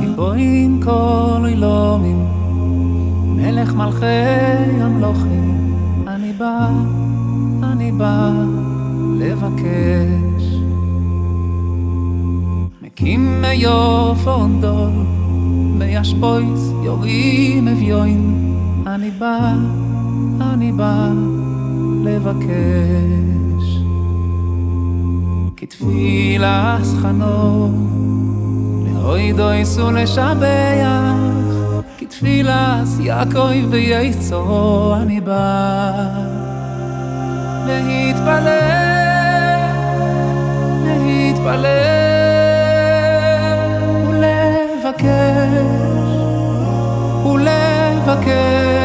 גיבורים כל אילומים, מלך מלכי המלוכים, אני בא, אני בא לבקש. מקים מיוף אונדול, מישפויס יורים אביוין, אני בא, אני בא לבקש. כתפילס חנוך אוי דויס ולשבח כתפילס יעקב בייצו אני בא להתפלל להתפלל ולבקש ולבקש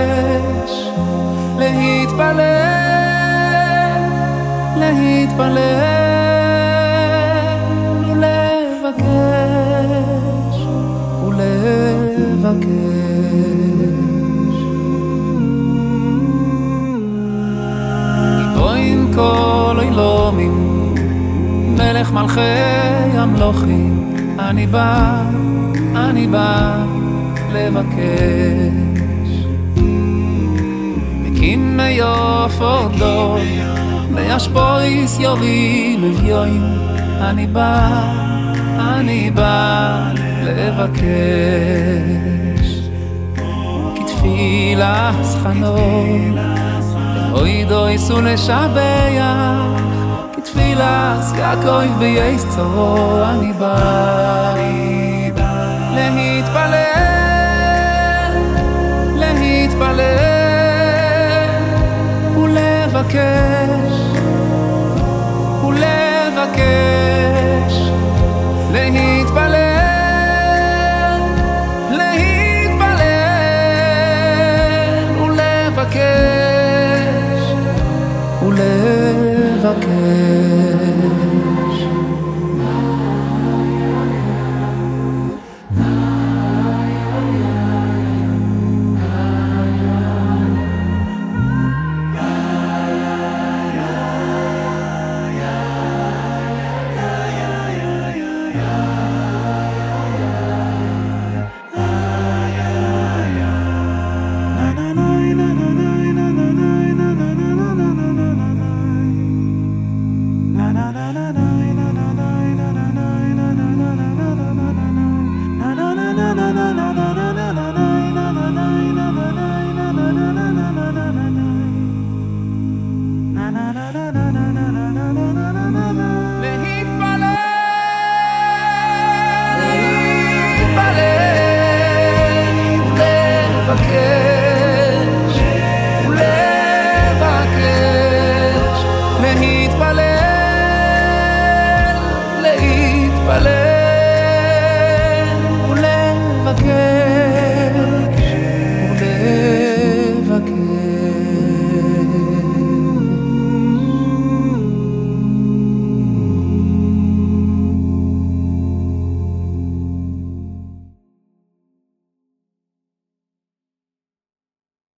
להתפלל להתפלל לבקש גיבוין כל אילומים מלך מלכי המלוכים. אני בא, אני בא לבקש me yo for do me as pois yo vi me vioin ani ba ani ba leva ke kit fila khano oi do isu ne shabeya kit fila ska koi be yes ani ba ולבקש ולבקש להתפלל לבקש na na na na